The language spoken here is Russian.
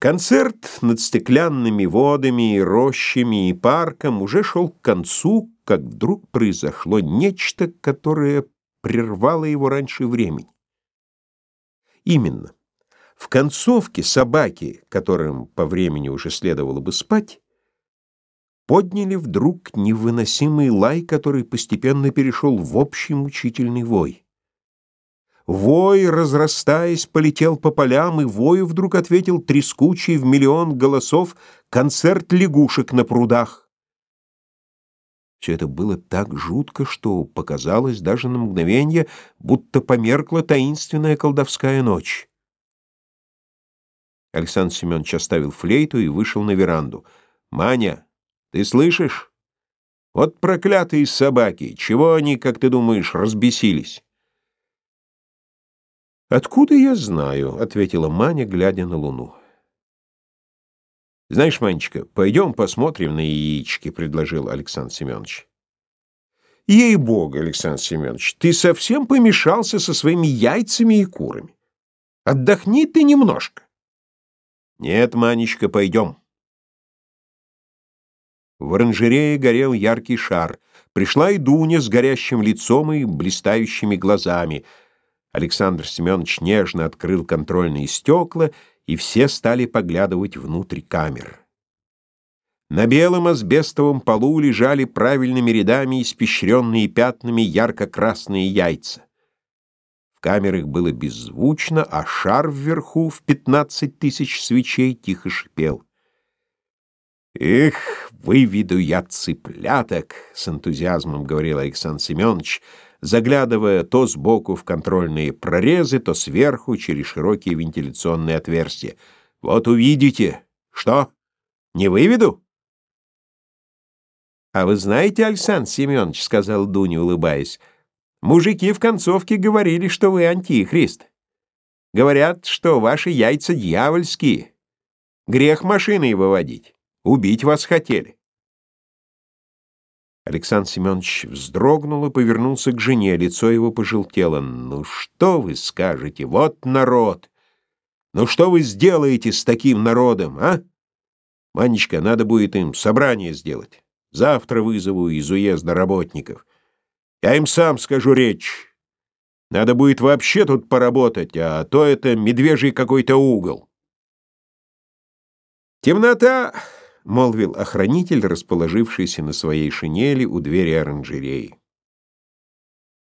Концерт над стеклянными водами и рощами и парком уже шел к концу, как вдруг произошло нечто, которое прервало его раньше времени. Именно. В концовке собаки, которым по времени уже следовало бы спать, подняли вдруг невыносимый лай, который постепенно перешел в общий мучительный вой. Вой, разрастаясь, полетел по полям, и вою вдруг ответил трескучий в миллион голосов концерт лягушек на прудах. Все это было так жутко, что показалось даже на мгновение, будто померкла таинственная колдовская ночь. Александр Семенович оставил флейту и вышел на веранду. «Маня, ты слышишь? Вот проклятые собаки! Чего они, как ты думаешь, разбесились?» «Откуда я знаю?» — ответила Маня, глядя на луну. «Знаешь, Манечка, пойдем посмотрим на яички», — предложил Александр Семенович. «Ей-богу, Александр Семенович, ты совсем помешался со своими яйцами и курами. Отдохни ты немножко». «Нет, Манечка, пойдем». В оранжерее горел яркий шар. Пришла и Дуня с горящим лицом и блистающими глазами — Александр Семенович нежно открыл контрольные стекла, и все стали поглядывать внутрь камер. На белом асбестовом полу лежали правильными рядами испещренные пятнами ярко-красные яйца. В камерах было беззвучно, а шар вверху в пятнадцать тысяч свечей тихо шипел. «Эх, выведу я цыпляток!» — с энтузиазмом говорил Александр Семенович — заглядывая то сбоку в контрольные прорезы, то сверху через широкие вентиляционные отверстия. Вот увидите. Что? Не выведу? А вы знаете, Александр Семенович, сказал Дуня, улыбаясь, мужики в концовке говорили, что вы антихрист. Говорят, что ваши яйца дьявольские. Грех машиной выводить. Убить вас хотели. Александр Семенович вздрогнул и повернулся к жене, лицо его пожелтело. «Ну что вы скажете? Вот народ! Ну что вы сделаете с таким народом, а? Манечка, надо будет им собрание сделать. Завтра вызову из уезда работников. Я им сам скажу речь. Надо будет вообще тут поработать, а то это медвежий какой-то угол». Темнота... — молвил охранитель, расположившийся на своей шинели у двери оранжереи.